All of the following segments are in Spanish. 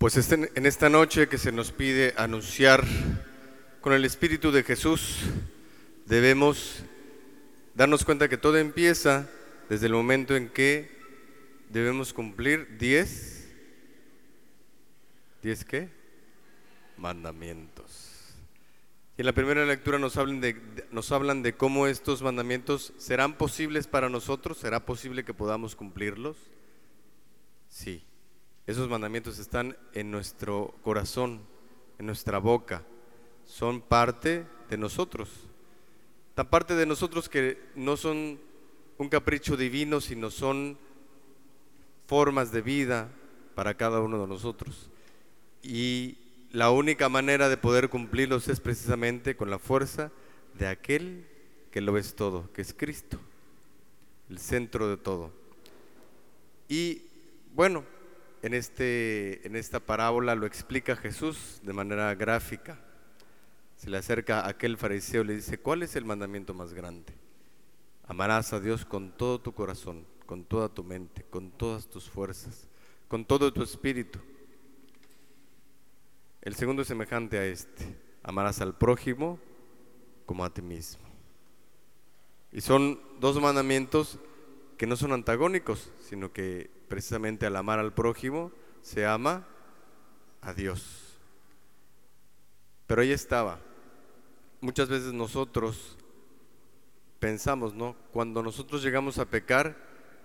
Pues este- en esta noche que se nos pide anunciar con el Espíritu de Jesús, debemos darnos cuenta que todo empieza desde el momento en que debemos cumplir 10, ¿10 qué? Mandamientos. Y en la primera lectura nos hablan, de, nos hablan de cómo estos mandamientos serán posibles para nosotros, será posible que podamos cumplirlos. Sí, esos mandamientos están en nuestro corazón, en nuestra boca, son parte de nosotros. Tan parte de nosotros que no son un capricho divino, sino son formas de vida para cada uno de nosotros. Y la única manera de poder cumplirlos es precisamente con la fuerza de aquel que lo es todo, que es Cristo, el centro de todo. Y bueno, en, este, en esta parábola lo explica Jesús de manera gráfica. Se le acerca a aquel fariseo y le dice, ¿cuál es el mandamiento más grande? Amarás a Dios con todo tu corazón, con toda tu mente, con todas tus fuerzas, con todo tu espíritu. El segundo es semejante a este. Amarás al prójimo como a ti mismo. Y son dos mandamientos que no son antagónicos, sino que precisamente al amar al prójimo se ama a Dios. Pero ahí estaba. Muchas veces nosotros pensamos, ¿no? Cuando nosotros llegamos a pecar,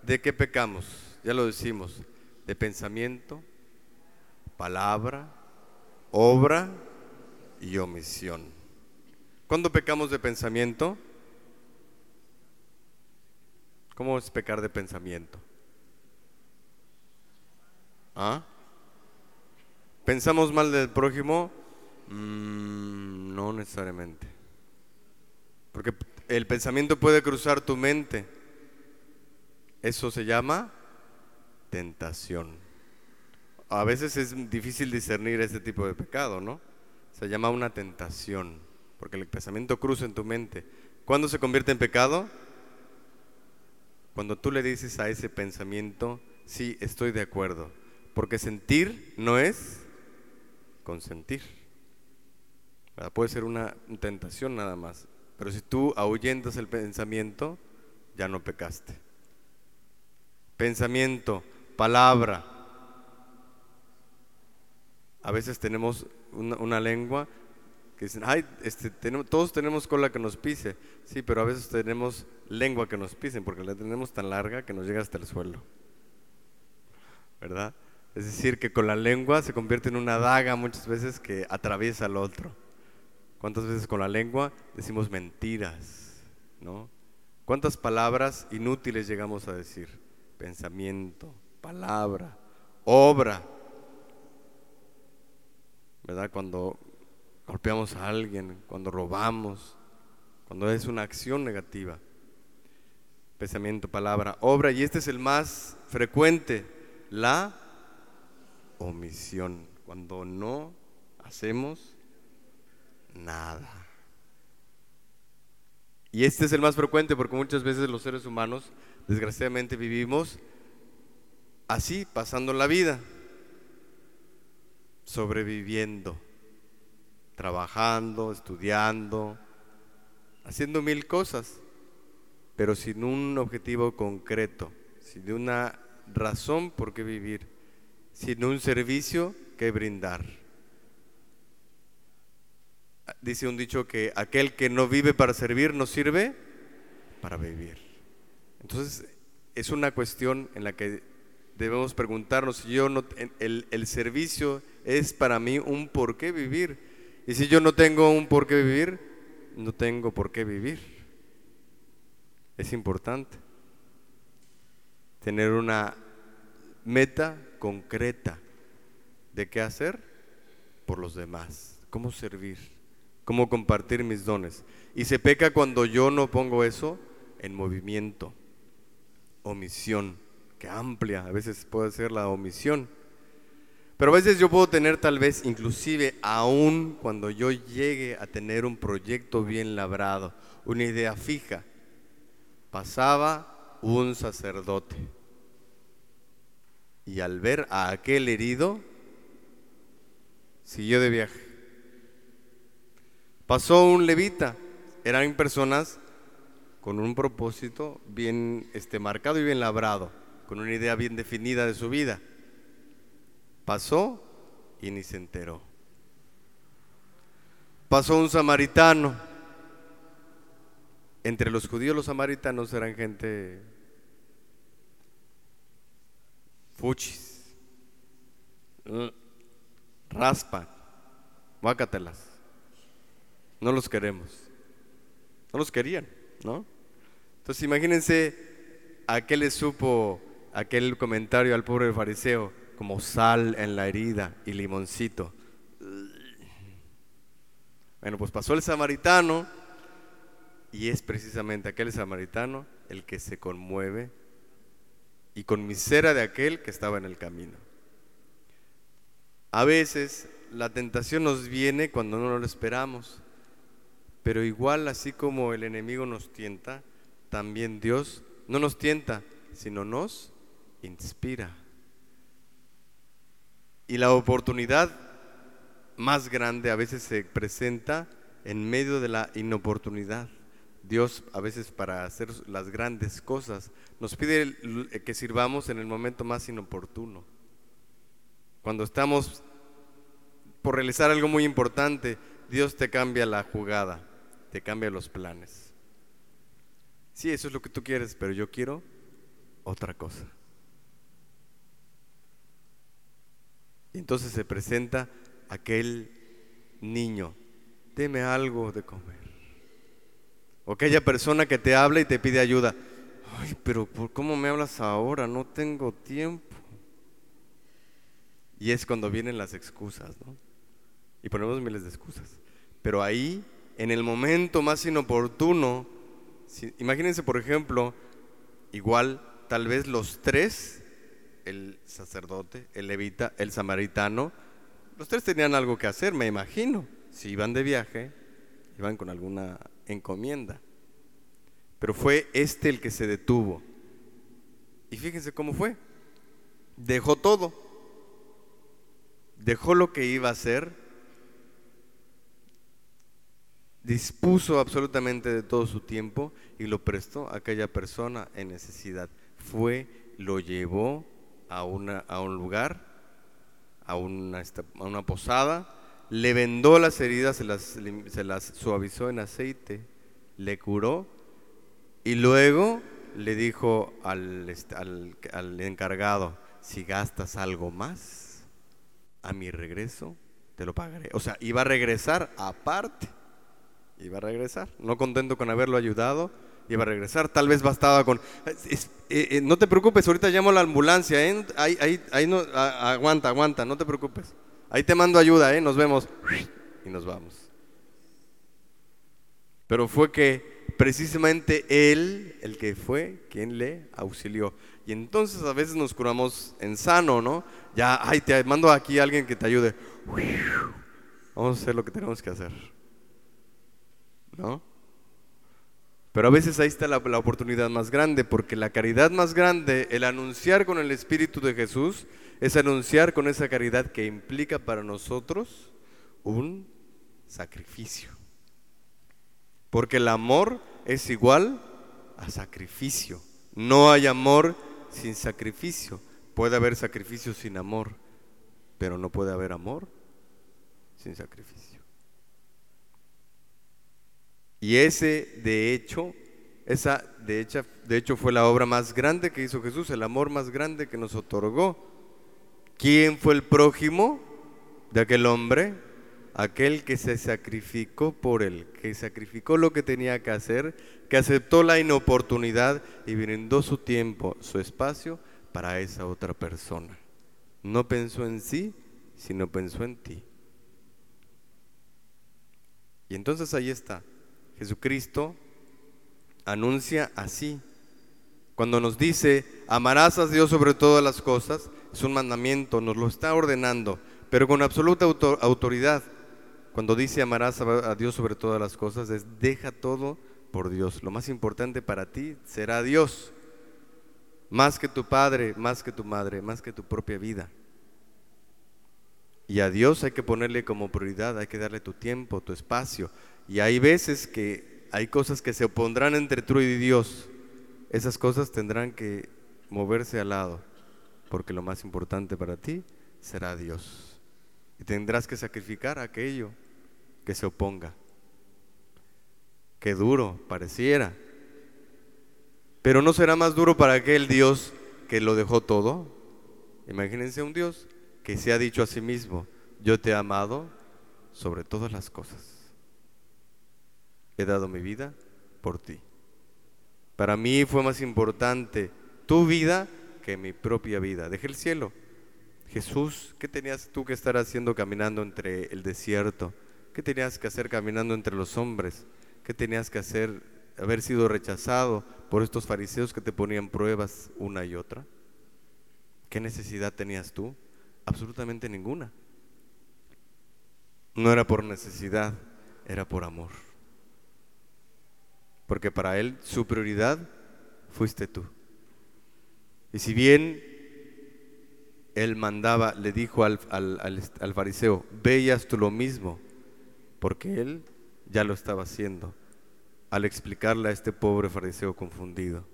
¿de qué pecamos? Ya lo decimos, de pensamiento, palabra, obra y omisión. ¿Cuándo pecamos de pensamiento? ¿Cómo es pecar de pensamiento? ¿Ah? ¿Pensamos mal del prójimo? Mm, no necesariamente. Porque el pensamiento puede cruzar tu mente. Eso se llama tentación. A veces es difícil discernir este tipo de pecado, ¿no? Se llama una tentación, porque el pensamiento cruza en tu mente. ¿Cuándo se convierte en pecado? Cuando tú le dices a ese pensamiento, sí, estoy de acuerdo, porque sentir no es consentir. ¿verdad? Puede ser una tentación nada más, pero si tú ahuyentas el pensamiento, ya no pecaste. Pensamiento, palabra. A veces tenemos una, una lengua que dicen, ay, este, tenemos, todos tenemos cola que nos pise. Sí, pero a veces tenemos lengua que nos pisen porque la tenemos tan larga que nos llega hasta el suelo. ¿Verdad? Es decir, que con la lengua se convierte en una daga muchas veces que atraviesa al otro. ¿Cuántas veces con la lengua decimos mentiras? ¿No? ¿Cuántas palabras inútiles llegamos a decir? Pensamiento, palabra, obra. ¿Verdad? Cuando golpeamos a alguien, cuando robamos, cuando es una acción negativa. Pensamiento, palabra, obra. Y este es el más frecuente, la omisión. Cuando no hacemos nada. Y este es el más frecuente porque muchas veces los seres humanos, desgraciadamente, vivimos así, pasando la vida, sobreviviendo, trabajando, estudiando, haciendo mil cosas, pero sin un objetivo concreto, sin una razón por qué vivir, sin un servicio que brindar. Dice un dicho que aquel que no vive para servir no sirve para vivir. Entonces es una cuestión en la que debemos preguntarnos si yo no, el, el servicio es para mí un por qué vivir. Y si yo no tengo un por qué vivir, no tengo por qué vivir. Es importante tener una meta concreta de qué hacer por los demás, cómo servir, cómo compartir mis dones. Y se peca cuando yo no pongo eso en movimiento, omisión, que amplia, a veces puede ser la omisión. Pero a veces yo puedo tener tal vez, inclusive aún cuando yo llegue a tener un proyecto bien labrado, una idea fija, pasaba un sacerdote y al ver a aquel herido, siguió de viaje. Pasó un levita, eran personas con un propósito bien este, marcado y bien labrado, con una idea bien definida de su vida. Pasó y ni se enteró. Pasó un samaritano. Entre los judíos los samaritanos eran gente fuchis, raspa, guácatelas. No los queremos. No los querían, ¿no? Entonces imagínense a qué le supo aquel comentario al pobre fariseo, como sal en la herida y limoncito. Bueno, pues pasó el samaritano y es precisamente aquel samaritano el que se conmueve y con misera de aquel que estaba en el camino. A veces la tentación nos viene cuando no lo esperamos, pero igual así como el enemigo nos tienta, también Dios no nos tienta, sino nos inspira. Y la oportunidad más grande a veces se presenta en medio de la inoportunidad. Dios a veces para hacer las grandes cosas nos pide que sirvamos en el momento más inoportuno. Cuando estamos por realizar algo muy importante, Dios te cambia la jugada, te cambia los planes. Sí, eso es lo que tú quieres, pero yo quiero otra cosa. Y entonces se presenta aquel niño, deme algo de comer. O aquella persona que te habla y te pide ayuda. Ay, pero ¿por cómo me hablas ahora? No tengo tiempo. Y es cuando vienen las excusas, ¿no? Y ponemos miles de excusas. Pero ahí, en el momento más inoportuno, imagínense, por ejemplo, igual, tal vez los tres, el sacerdote, el levita, el samaritano, los tres tenían algo que hacer, me imagino. Si iban de viaje, iban con alguna encomienda. Pero fue este el que se detuvo. Y fíjense cómo fue. Dejó todo. Dejó lo que iba a hacer dispuso absolutamente de todo su tiempo y lo prestó a aquella persona en necesidad. Fue, lo llevó a, una, a un lugar, a una, a una posada, le vendó las heridas, se las, se las suavizó en aceite, le curó y luego le dijo al, al, al encargado, si gastas algo más, a mi regreso te lo pagaré. O sea, iba a regresar aparte iba a regresar. No contento con haberlo ayudado, iba a regresar. Tal vez bastaba con... Eh, eh, no te preocupes, ahorita llamo a la ambulancia, ¿eh? Ahí, aguanta, aguanta, no te preocupes. Ahí te mando ayuda, ¿eh? Nos vemos. Y nos vamos. Pero fue que precisamente él, el que fue, quien le auxilió. Y entonces a veces nos curamos en sano, ¿no? Ya, ay, te mando aquí a alguien que te ayude. Vamos a hacer lo que tenemos que hacer. ¿no? Pero a veces ahí está la, oportunidad más grande, porque la caridad más grande, el anunciar con el Espíritu de Jesús, es anunciar con esa caridad que implica para nosotros un sacrificio. Porque el amor es igual a sacrificio. No hay amor sin sacrificio. Puede haber sacrificio sin amor, pero no puede haber amor sin sacrificio. Y ese, de hecho, esa de hecho, de hecho fue la obra más grande que hizo Jesús, el amor más grande que nos otorgó. ¿Quién fue el prójimo de aquel hombre? Aquel que se sacrificó por él, que sacrificó lo que tenía que hacer, que aceptó la inoportunidad y brindó su tiempo, su espacio para esa otra persona. No pensó en sí, sino pensó en ti. Y entonces ahí está. Jesucristo anuncia así. Cuando nos dice, amarás a Dios sobre todas las cosas, es un mandamiento, nos lo está ordenando, pero con absoluta autoridad. Cuando dice amarás a Dios sobre todas las cosas, es deja todo por Dios. Lo más importante para ti será Dios, más que tu padre, más que tu madre, más que tu propia vida. Y a Dios hay que ponerle como prioridad, hay que darle tu tiempo, tu espacio. Y hay veces que hay cosas que se opondrán entre tú y Dios. Esas cosas tendrán que moverse al lado, porque lo más importante para ti será Dios. Y tendrás que sacrificar aquello que se oponga. Qué duro pareciera. Pero no será más duro para aquel Dios que lo dejó todo. Imagínense un Dios que se ha dicho a sí mismo, yo te he amado sobre todas las cosas. He dado mi vida por ti. Para mí fue más importante tu vida que mi propia vida. Dejé el cielo. Jesús, ¿qué tenías tú que estar haciendo caminando entre el desierto? ¿Qué tenías que hacer caminando entre los hombres? ¿Qué tenías que hacer haber sido rechazado por estos fariseos que te ponían pruebas una y otra? ¿Qué necesidad tenías tú? Absolutamente ninguna. No era por necesidad, era por amor. Porque para él su prioridad fuiste tú. Y si bien él mandaba, le dijo al, fariseo, veías tú lo mismo, porque él ya lo estaba haciendo, al explicarle a este pobre fariseo confundido,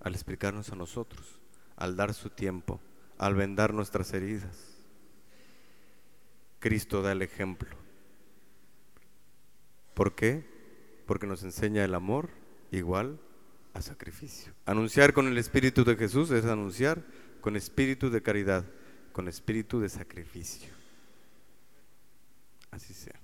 al explicarnos a nosotros, al dar su tiempo, al vendar nuestras heridas. Cristo da el ejemplo. ¿Por qué? Porque nos enseña el amor igual a sacrificio. Anunciar con el Espíritu de Jesús es anunciar con espíritu de caridad, con espíritu de sacrificio. Así sea.